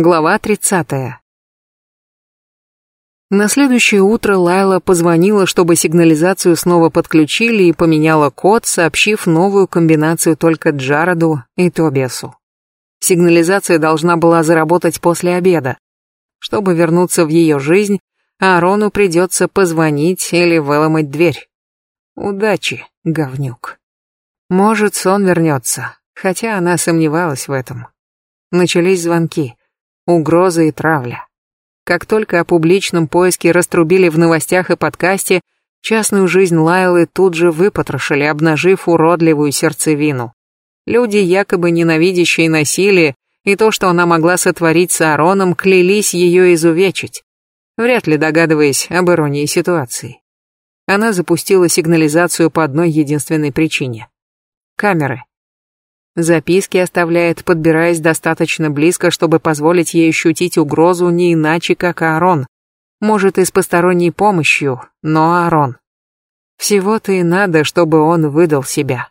Глава 30. На следующее утро Лайла позвонила, чтобы сигнализацию снова подключили и поменяла код, сообщив новую комбинацию только Джароду и Тобиасу. Сигнализация должна была заработать после обеда. Чтобы вернуться в ее жизнь, Аарону придется позвонить или выломать дверь. Удачи, говнюк. Может, сон вернется, хотя она сомневалась в этом. Начались звонки угрозы и травля. Как только о публичном поиске раструбили в новостях и подкасте, частную жизнь Лайлы тут же выпотрошили, обнажив уродливую сердцевину. Люди, якобы ненавидящие насилие, и то, что она могла сотворить с Аароном, клялись ее изувечить, вряд ли догадываясь об иронии ситуации. Она запустила сигнализацию по одной единственной причине. Камеры. Записки оставляет, подбираясь достаточно близко, чтобы позволить ей ощутить угрозу не иначе, как Аарон. Может, и с посторонней помощью, но Аарон. Всего-то и надо, чтобы он выдал себя.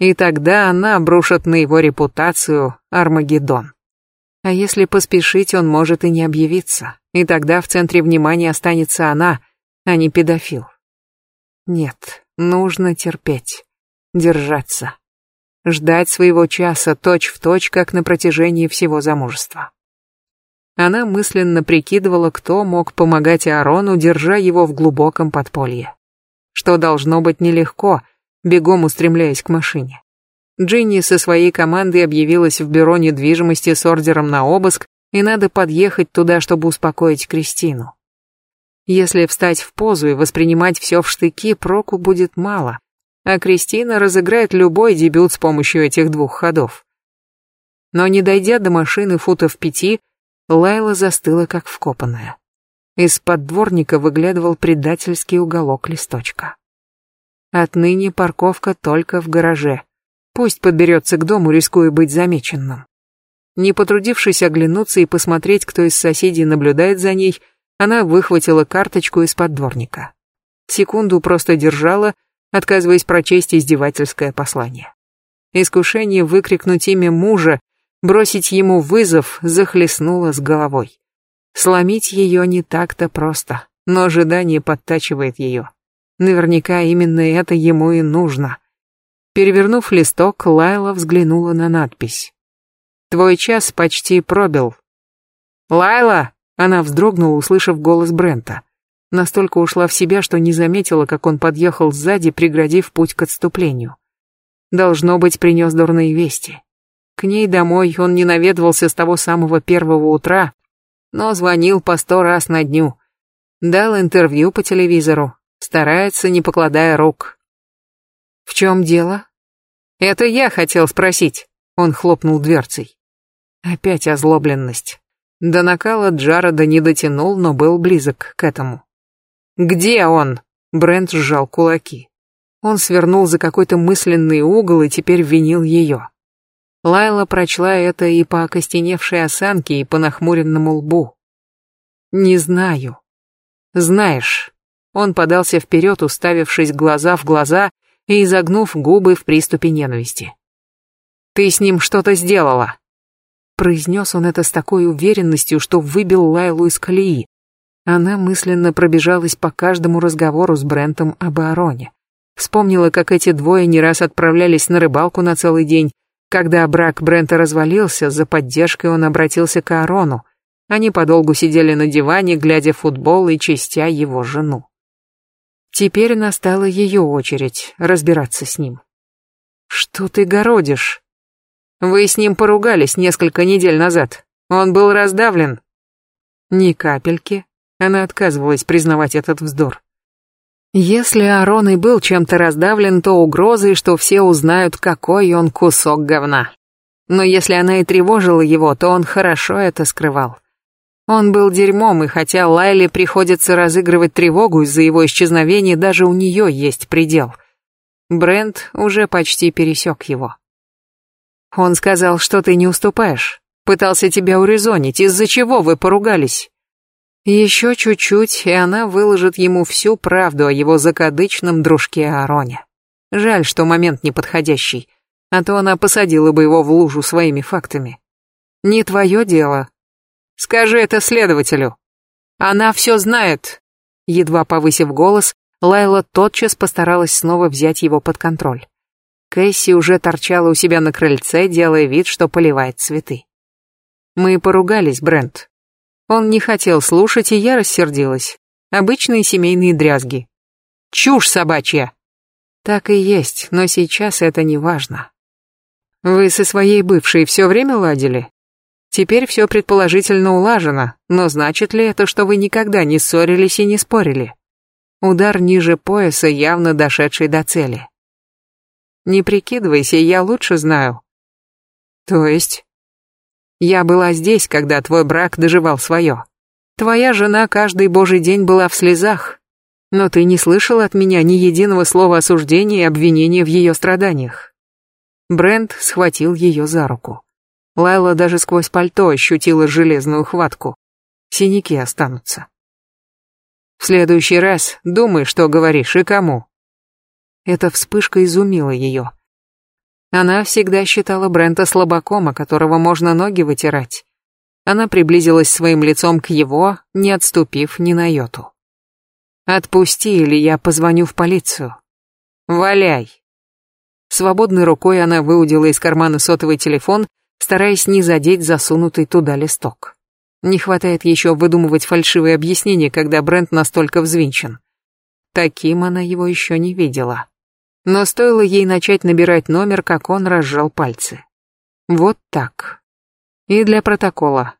И тогда она обрушит на его репутацию Армагеддон. А если поспешить, он может и не объявиться, и тогда в центре внимания останется она, а не педофил. Нет, нужно терпеть, держаться ждать своего часа точь-в-точь, как на протяжении всего замужества. Она мысленно прикидывала, кто мог помогать Аарону, держа его в глубоком подполье. Что должно быть нелегко, бегом устремляясь к машине. Джинни со своей командой объявилась в бюро недвижимости с ордером на обыск, и надо подъехать туда, чтобы успокоить Кристину. Если встать в позу и воспринимать все в штыки, проку будет мало а Кристина разыграет любой дебют с помощью этих двух ходов. Но не дойдя до машины футов пяти, Лайла застыла как вкопанная. Из-под дворника выглядывал предательский уголок листочка. Отныне парковка только в гараже. Пусть подберется к дому, рискуя быть замеченным. Не потрудившись оглянуться и посмотреть, кто из соседей наблюдает за ней, она выхватила карточку из-под дворника. Секунду просто держала, отказываясь прочесть издевательское послание. Искушение выкрикнуть имя мужа, бросить ему вызов, захлестнуло с головой. Сломить ее не так-то просто, но ожидание подтачивает ее. Наверняка именно это ему и нужно. Перевернув листок, Лайла взглянула на надпись. «Твой час почти пробил». «Лайла!» Она вздрогнула, услышав голос Брента. Настолько ушла в себя, что не заметила, как он подъехал сзади, преградив путь к отступлению. Должно быть, принес дурные вести. К ней домой он не наведывался с того самого первого утра, но звонил по сто раз на дню. Дал интервью по телевизору, старается, не покладая рук. «В чем дело?» «Это я хотел спросить», — он хлопнул дверцей. Опять озлобленность. До накала Джарода не дотянул, но был близок к этому. «Где он?» Брент сжал кулаки. Он свернул за какой-то мысленный угол и теперь винил ее. Лайла прочла это и по окостеневшей осанке, и по нахмуренному лбу. «Не знаю». «Знаешь». Он подался вперед, уставившись глаза в глаза и изогнув губы в приступе ненависти. «Ты с ним что-то сделала». Произнес он это с такой уверенностью, что выбил Лайлу из колеи. Она мысленно пробежалась по каждому разговору с Брентом об Аароне. Вспомнила, как эти двое не раз отправлялись на рыбалку на целый день. Когда брак Брента развалился, за поддержкой он обратился к Аарону. Они подолгу сидели на диване, глядя в футбол и чистя его жену. Теперь настала ее очередь разбираться с ним. «Что ты городишь?» «Вы с ним поругались несколько недель назад. Он был раздавлен». «Ни капельки», она отказывалась признавать этот вздор. Если Арон и был чем-то раздавлен, то угрозой, что все узнают, какой он кусок говна. Но если она и тревожила его, то он хорошо это скрывал. Он был дерьмом, и хотя Лайле приходится разыгрывать тревогу из-за его исчезновения, даже у нее есть предел. Брент уже почти пересек его. Он сказал, что ты не уступаешь. Пытался тебя урезонить, из-за чего вы поругались. Еще чуть-чуть, и она выложит ему всю правду о его закадычном дружке Аароне. Жаль, что момент неподходящий, а то она посадила бы его в лужу своими фактами. Не твое дело. Скажи это следователю. Она все знает. Едва повысив голос, Лайла тотчас постаралась снова взять его под контроль. Кэсси уже торчала у себя на крыльце, делая вид, что поливает цветы. Мы поругались, Брент. Он не хотел слушать, и я рассердилась. Обычные семейные дрязги. Чушь собачья. Так и есть, но сейчас это не важно. Вы со своей бывшей все время ладили? Теперь все предположительно улажено, но значит ли это, что вы никогда не ссорились и не спорили? Удар ниже пояса, явно дошедший до цели. Не прикидывайся, я лучше знаю. То есть? Я была здесь, когда твой брак доживал свое. Твоя жена каждый божий день была в слезах, но ты не слышал от меня ни единого слова осуждения и обвинения в ее страданиях. Брент схватил ее за руку. Лайла даже сквозь пальто ощутила железную хватку. Синяки останутся. В следующий раз думай, что говоришь и кому. Эта вспышка изумила ее. Она всегда считала Брента слабаком, о которого можно ноги вытирать. Она приблизилась своим лицом к его, не отступив ни на йоту. «Отпусти, или я позвоню в полицию. Валяй!» Свободной рукой она выудила из кармана сотовый телефон, стараясь не задеть засунутый туда листок. Не хватает еще выдумывать фальшивые объяснения, когда Брент настолько взвинчен. Таким она его еще не видела. Но стоило ей начать набирать номер, как он разжал пальцы. Вот так. И для протокола.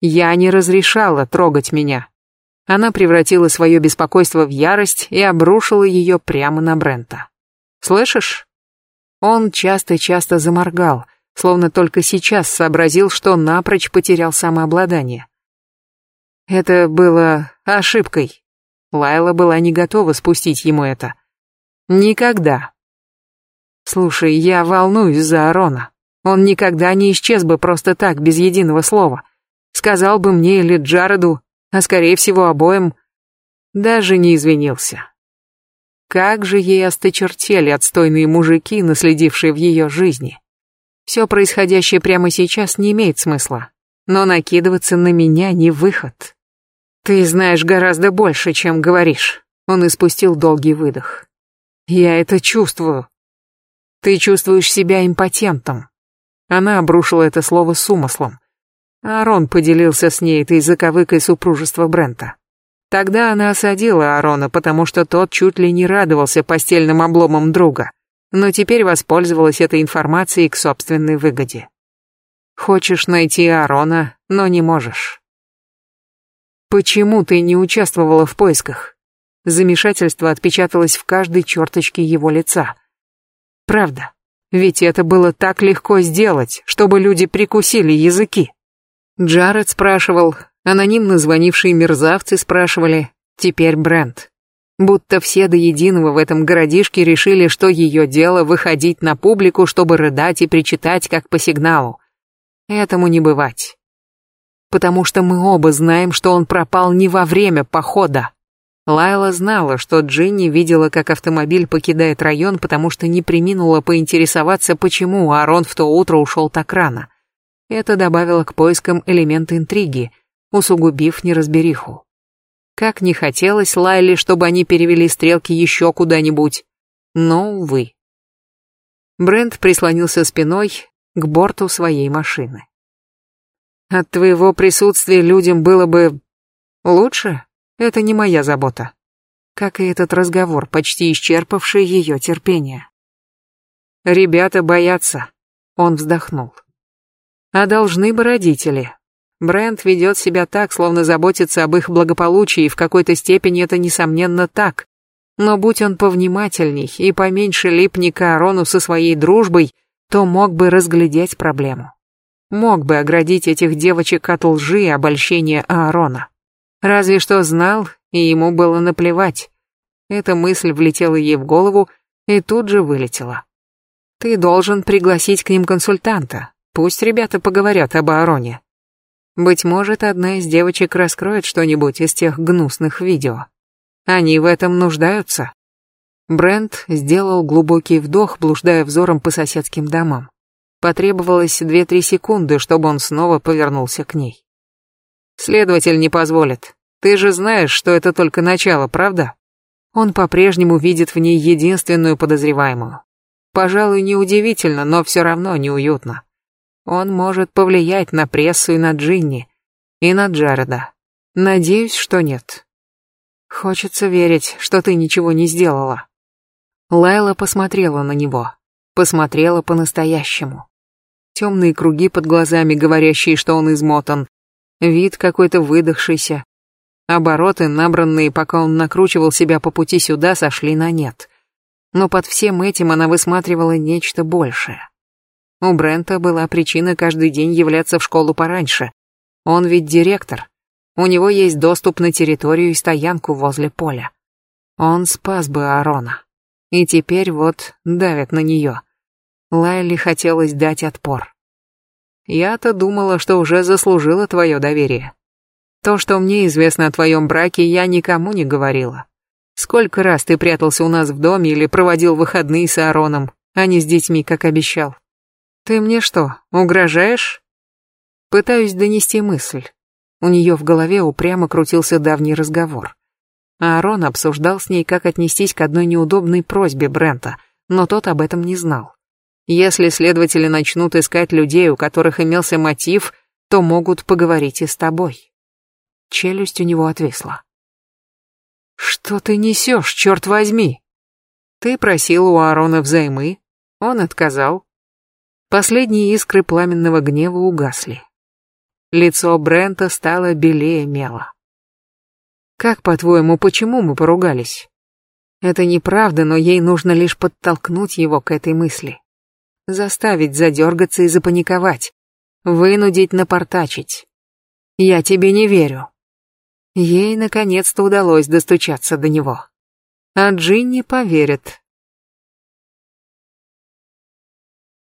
Я не разрешала трогать меня. Она превратила свое беспокойство в ярость и обрушила ее прямо на Брента. «Слышишь? Он часто-часто заморгал, словно только сейчас сообразил, что напрочь потерял самообладание. Это было ошибкой. Лайла была не готова спустить ему это. Никогда. Слушай, я волнуюсь за Арона. Он никогда не исчез бы просто так, без единого слова. Сказал бы мне или Джареду, а скорее всего обоим, даже не извинился. Как же ей осточертели отстойные мужики, наследившие в ее жизни. Все происходящее прямо сейчас не имеет смысла, но накидываться на меня не выход. Ты знаешь гораздо больше, чем говоришь. Он испустил долгий выдох. Я это чувствую. Ты чувствуешь себя импотентом. Она обрушила это слово с умыслом. Арон поделился с ней этой заковыкой супружества Брента. Тогда она осадила Арона, потому что тот чуть ли не радовался постельным обломам друга, но теперь воспользовалась этой информацией к собственной выгоде. Хочешь найти Арона, но не можешь. Почему ты не участвовала в поисках? Замешательство отпечаталось в каждой черточке его лица. Правда, ведь это было так легко сделать, чтобы люди прикусили языки. Джаред спрашивал, Анонимно звонившие мерзавцы спрашивали, теперь Брент. Будто все до единого в этом городишке решили, что ее дело выходить на публику, чтобы рыдать и причитать, как по сигналу. Этому не бывать. Потому что мы оба знаем, что он пропал не во время похода. Лайла знала, что Джинни видела, как автомобиль покидает район, потому что не приминула поинтересоваться, почему Арон в то утро ушел так рано. Это добавило к поискам элемент интриги, усугубив неразбериху. Как не хотелось Лайле, чтобы они перевели стрелки еще куда-нибудь, но, увы. Брент прислонился спиной к борту своей машины. От твоего присутствия людям было бы лучше? Это не моя забота. Как и этот разговор, почти исчерпавший ее терпение. Ребята боятся. Он вздохнул. А должны бы родители. Брент ведет себя так, словно заботится об их благополучии, и в какой-то степени это, несомненно, так. Но будь он повнимательней и поменьше липни к Аарону со своей дружбой, то мог бы разглядеть проблему. Мог бы оградить этих девочек от лжи и обольщения Аарона. Разве что знал, и ему было наплевать. Эта мысль влетела ей в голову и тут же вылетела. Ты должен пригласить к ним консультанта. Пусть ребята поговорят об Аароне. Быть может, одна из девочек раскроет что-нибудь из тех гнусных видео. Они в этом нуждаются. Брент сделал глубокий вдох, блуждая взором по соседским домам. Потребовалось две-три секунды, чтобы он снова повернулся к ней. Следователь не позволит. Ты же знаешь, что это только начало, правда? Он по-прежнему видит в ней единственную подозреваемую. Пожалуй, неудивительно, но все равно неуютно. Он может повлиять на прессу и на Джинни, и на Джареда. Надеюсь, что нет. Хочется верить, что ты ничего не сделала. Лайла посмотрела на него. Посмотрела по-настоящему. Темные круги под глазами, говорящие, что он измотан. Вид какой-то выдохшийся. Обороты, набранные, пока он накручивал себя по пути сюда, сошли на нет. Но под всем этим она высматривала нечто большее. У Брента была причина каждый день являться в школу пораньше. Он ведь директор. У него есть доступ на территорию и стоянку возле поля. Он спас бы Аарона. И теперь вот давит на нее. Лайли хотелось дать отпор. Я-то думала, что уже заслужила твое доверие. То, что мне известно о твоем браке, я никому не говорила. Сколько раз ты прятался у нас в доме или проводил выходные с Аароном, а не с детьми, как обещал? Ты мне что, угрожаешь? Пытаюсь донести мысль. У нее в голове упрямо крутился давний разговор. Аарон обсуждал с ней, как отнестись к одной неудобной просьбе Брента, но тот об этом не знал. Если следователи начнут искать людей, у которых имелся мотив, то могут поговорить и с тобой. Челюсть у него отвисла. Что ты несешь, черт возьми? Ты просил у Аарона взаймы, он отказал. Последние искры пламенного гнева угасли. Лицо Брента стало белее мела. Как, по-твоему, почему мы поругались? Это неправда, но ей нужно лишь подтолкнуть его к этой мысли заставить задергаться и запаниковать, вынудить напортачить. Я тебе не верю. Ей наконец-то удалось достучаться до него. А Джинни поверит,